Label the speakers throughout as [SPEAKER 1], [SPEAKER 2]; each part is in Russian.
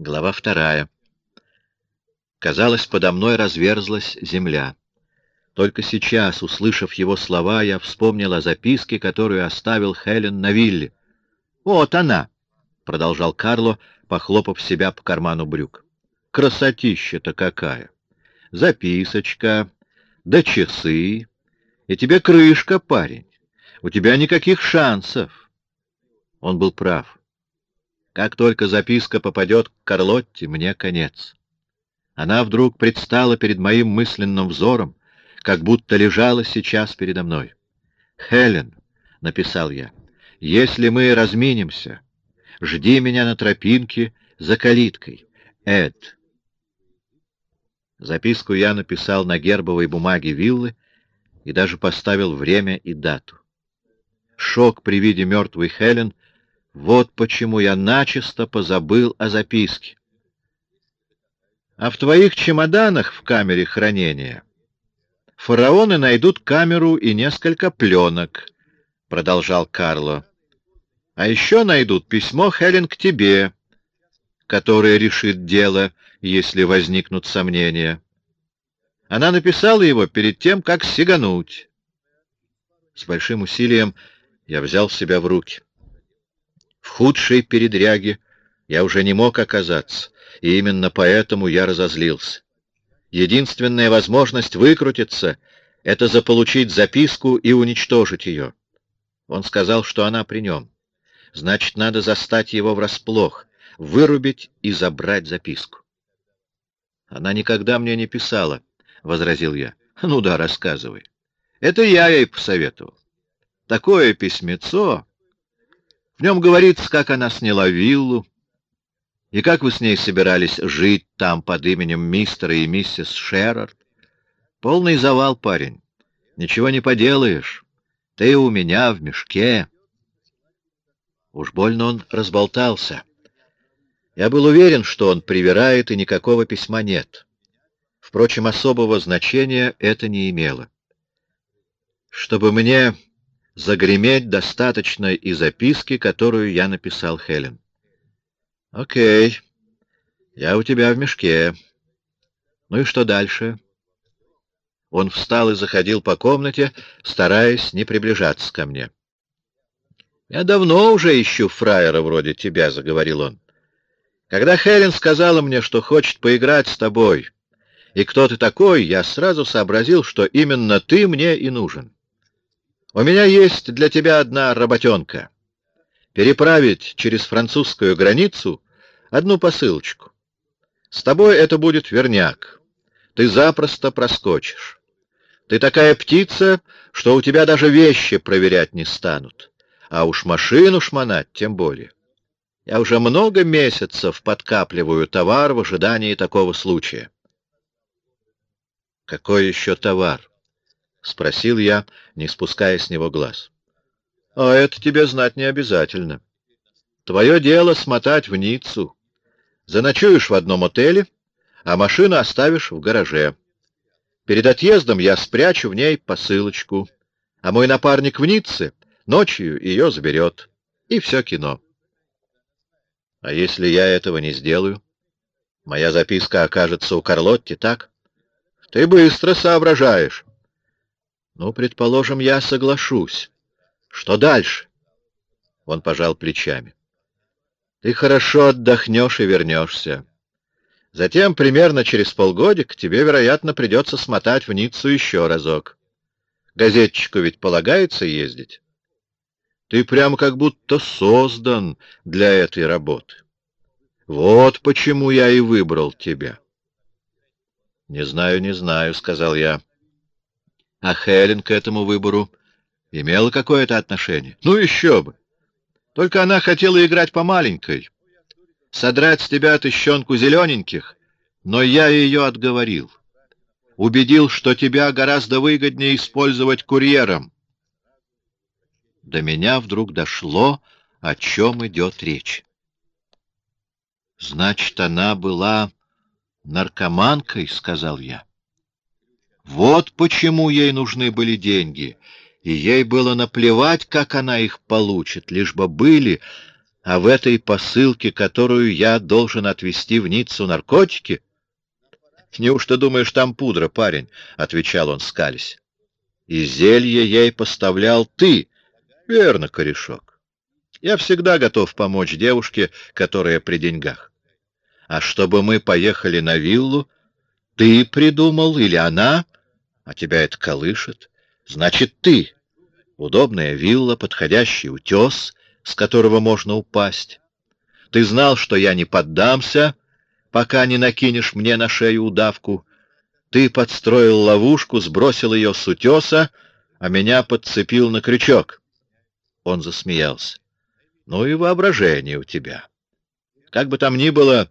[SPEAKER 1] Глава вторая. Казалось, подо мной разверзлась земля. Только сейчас, услышав его слова, я вспомнил о записке, которую оставил Хелен на вилле. «Вот она!» — продолжал Карло, похлопав себя по карману брюк. «Красотища-то какая! Записочка, да часы, и тебе крышка, парень. У тебя никаких шансов!» Он был прав. Как только записка попадет к Карлотте, мне конец. Она вдруг предстала перед моим мысленным взором, как будто лежала сейчас передо мной. «Хелен», — написал я, — «если мы разминимся, жди меня на тропинке за калиткой. Эд». Записку я написал на гербовой бумаге виллы и даже поставил время и дату. Шок при виде мертвой Хелен вот почему я начисто позабыл о записке. А в твоих чемоданах в камере хранения фараоны найдут камеру и несколько пленок, — продолжал Карло. А еще найдут письмо Хелен к тебе, которое решит дело, если возникнут сомнения. Она написала его перед тем, как сигануть. С большим усилием я взял себя в руки. Худшей передряге я уже не мог оказаться, и именно поэтому я разозлился. Единственная возможность выкрутиться — это заполучить записку и уничтожить ее. Он сказал, что она при нем. Значит, надо застать его врасплох, вырубить и забрать записку. Она никогда мне не писала, — возразил я. Ну да, рассказывай. Это я ей посоветовал. Такое письмецо в нем говорится, как она сняла виллу, и как вы с ней собирались жить там под именем мистера и миссис Шеррард. Полный завал, парень. Ничего не поделаешь. Ты у меня в мешке. Уж больно он разболтался. Я был уверен, что он привирает, и никакого письма нет. Впрочем, особого значения это не имело. Чтобы мне Загреметь достаточно и записки, которую я написал Хелен. Окей, я у тебя в мешке. Ну и что дальше? Он встал и заходил по комнате, стараясь не приближаться ко мне. «Я давно уже ищу фраера вроде тебя», — заговорил он. «Когда Хелен сказала мне, что хочет поиграть с тобой, и кто ты такой, я сразу сообразил, что именно ты мне и нужен. У меня есть для тебя одна работенка. Переправить через французскую границу одну посылочку. С тобой это будет верняк. Ты запросто проскочишь. Ты такая птица, что у тебя даже вещи проверять не станут. А уж машину шмонать тем более. Я уже много месяцев подкапливаю товар в ожидании такого случая. Какой еще товар? — спросил я, не спуская с него глаз. — А это тебе знать не обязательно. Твое дело смотать в Ниццу. Заночуешь в одном отеле, а машину оставишь в гараже. Перед отъездом я спрячу в ней посылочку, а мой напарник в Ницце ночью ее заберет. И все кино. А если я этого не сделаю? Моя записка окажется у Карлотти, так? Ты быстро соображаешь. Ну, предположим, я соглашусь. Что дальше? Он пожал плечами. Ты хорошо отдохнешь и вернешься. Затем, примерно через полгодик, тебе, вероятно, придется смотать в Ниццу еще разок. Газетчику ведь полагается ездить. Ты прям как будто создан для этой работы. Вот почему я и выбрал тебя. — Не знаю, не знаю, — сказал я. А Хелен к этому выбору имела какое-то отношение? Ну, еще бы! Только она хотела играть по маленькой, содрать с тебя тыщенку зелененьких, но я ее отговорил. Убедил, что тебя гораздо выгоднее использовать курьером. До меня вдруг дошло, о чем идет речь. Значит, она была наркоманкой, — сказал я. Вот почему ей нужны были деньги, и ей было наплевать, как она их получит, лишь бы были, А в этой посылке, которую я должен отвезти в Ниццу, наркотики? Неужто думаешь, там пудра, парень? — отвечал он, скались. И зелье ей поставлял ты. Верно, корешок. Я всегда готов помочь девушке, которая при деньгах. А чтобы мы поехали на виллу, ты придумал или она, а тебя это колышет, значит, ты. Удобная вилла, подходящий утес, с которого можно упасть. Ты знал, что я не поддамся, пока не накинешь мне на шею удавку. Ты подстроил ловушку, сбросил ее с утеса, а меня подцепил на крючок. Он засмеялся. Ну и воображение у тебя. Как бы там ни было,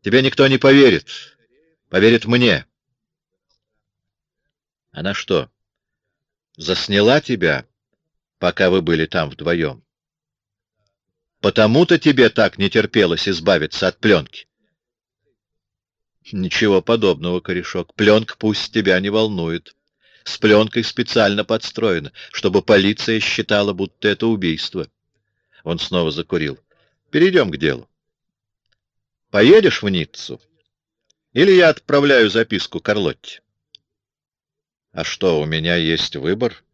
[SPEAKER 1] тебе никто не поверит. Поверит мне. Она что, засняла тебя, пока вы были там вдвоем? Потому-то тебе так не терпелось избавиться от пленки. Ничего подобного, корешок. Пленка пусть тебя не волнует. С пленкой специально подстроена, чтобы полиция считала, будто это убийство. Он снова закурил. Перейдем к делу. Поедешь в Ниццу? Или я отправляю записку Карлотте? А что, у меня есть выбор?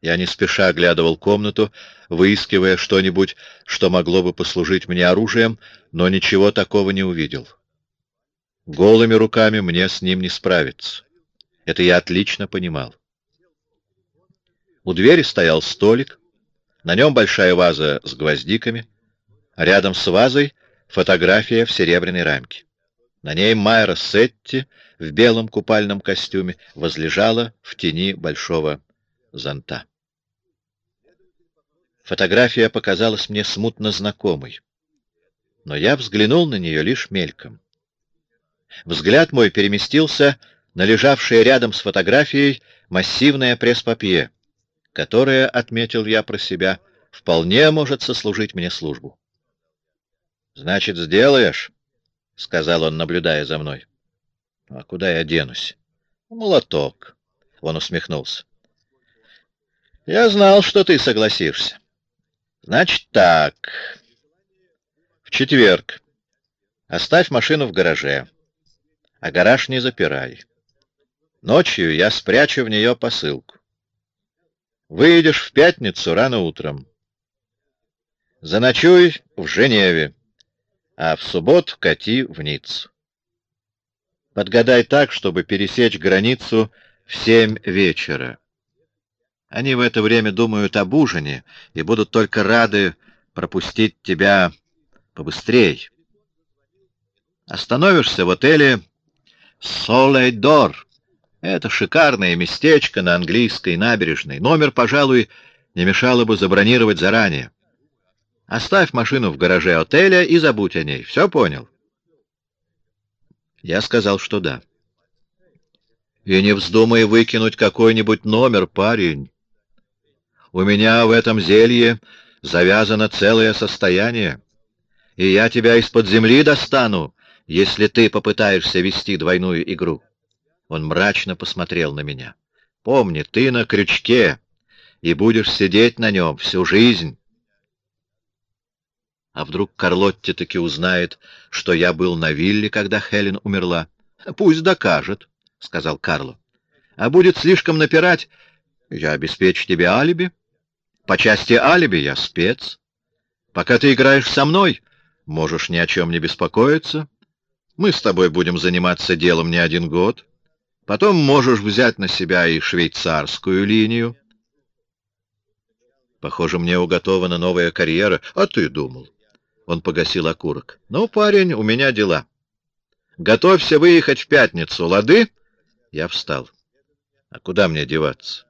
[SPEAKER 1] Я не спеша оглядывал комнату, выискивая что-нибудь, что могло бы послужить мне оружием, но ничего такого не увидел. Голыми руками мне с ним не справиться. Это я отлично понимал. У двери стоял столик, на нем большая ваза с гвоздиками, а рядом с вазой фотография в серебряной рамке. На ней Майра Сетти в белом купальном костюме возлежала в тени большого зонта. Фотография показалась мне смутно знакомой, но я взглянул на нее лишь мельком. Взгляд мой переместился на лежавшее рядом с фотографией массивное пресс-папье, которое, отметил я про себя, вполне может сослужить мне службу. «Значит, сделаешь?» — сказал он, наблюдая за мной. «А куда я денусь?» «Молоток», — он усмехнулся. «Я знал, что ты согласишься. Значит так. В четверг. Оставь машину в гараже, а гараж не запирай. Ночью я спрячу в нее посылку. Выйдешь в пятницу рано утром. Заночуй в Женеве, а в субботу кати в Ниццу. Подгадай так, чтобы пересечь границу в семь вечера. Они в это время думают об ужине и будут только рады пропустить тебя побыстрей. Остановишься в отеле «Солейдор». Это шикарное местечко на английской набережной. Номер, пожалуй, не мешало бы забронировать заранее. Оставь машину в гараже отеля и забудь о ней. Все понял? Я сказал, что да. И не вздумай выкинуть какой-нибудь номер, парень. У меня в этом зелье завязано целое состояние, и я тебя из-под земли достану, если ты попытаешься вести двойную игру. Он мрачно посмотрел на меня. Помни, ты на крючке, и будешь сидеть на нем всю жизнь. А вдруг Карлотти таки узнает, что я был на вилле, когда Хелен умерла? Пусть докажет, — сказал Карло. А будет слишком напирать, я обеспечу тебе алиби. По части алиби я спец. Пока ты играешь со мной, можешь ни о чем не беспокоиться. Мы с тобой будем заниматься делом не один год. Потом можешь взять на себя и швейцарскую линию. Похоже, мне уготована новая карьера. А ты думал? Он погасил окурок. Ну, парень, у меня дела. Готовься выехать в пятницу, лады? Я встал. А куда мне деваться?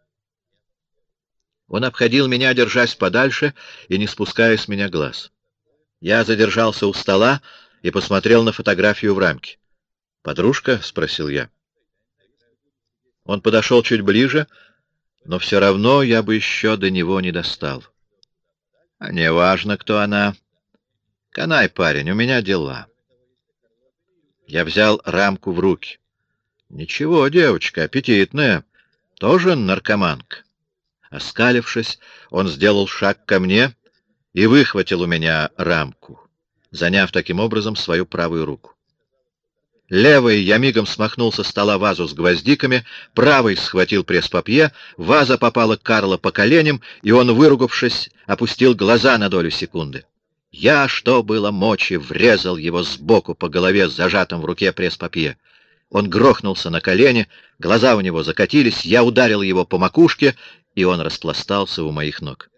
[SPEAKER 1] Он обходил меня, держась подальше и не спуская с меня глаз. Я задержался у стола и посмотрел на фотографию в рамке. «Подружка?» — спросил я. Он подошел чуть ближе, но все равно я бы еще до него не достал. А не важно, кто она. Канай, парень, у меня дела. Я взял рамку в руки. Ничего, девочка, аппетитная, тоже наркоманка. Оскалившись, он сделал шаг ко мне и выхватил у меня рамку, заняв таким образом свою правую руку. Левой я мигом смахнул со стола вазу с гвоздиками, правой схватил пресс-папье, ваза попала Карла по коленям, и он, выругавшись, опустил глаза на долю секунды. Я, что было мочи, врезал его сбоку по голове с зажатым в руке пресс-папье. Он грохнулся на колени, глаза у него закатились, я ударил его по макушке, и он распластался у моих ног.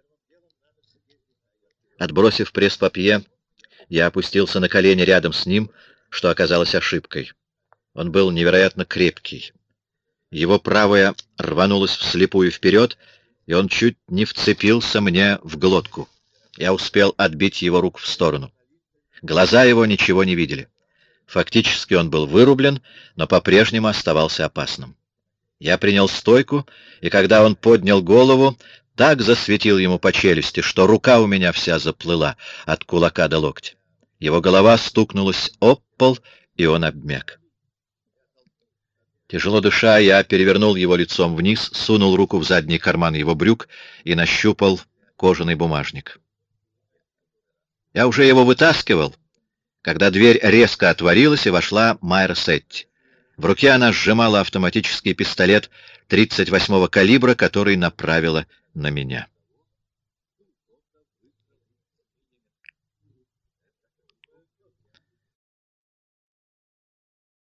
[SPEAKER 1] Отбросив пресс-папье, я опустился на колени рядом с ним, что оказалось ошибкой. Он был невероятно крепкий. Его правая рванулась вслепую вперед, и он чуть не вцепился мне в глотку. Я успел отбить его руку в сторону. Глаза его ничего не видели. Фактически он был вырублен, но по-прежнему оставался опасным. Я принял стойку, и когда он поднял голову, так засветил ему по челюсти, что рука у меня вся заплыла от кулака до локтя. Его голова стукнулась об пол, и он обмяк. Тяжело дыша, я перевернул его лицом вниз, сунул руку в задний карман его брюк и нащупал кожаный бумажник. Я уже его вытаскивал, когда дверь резко отворилась, и вошла Майра Сетти. В руке она сжимала автоматический пистолет 38-го калибра, который направила на меня.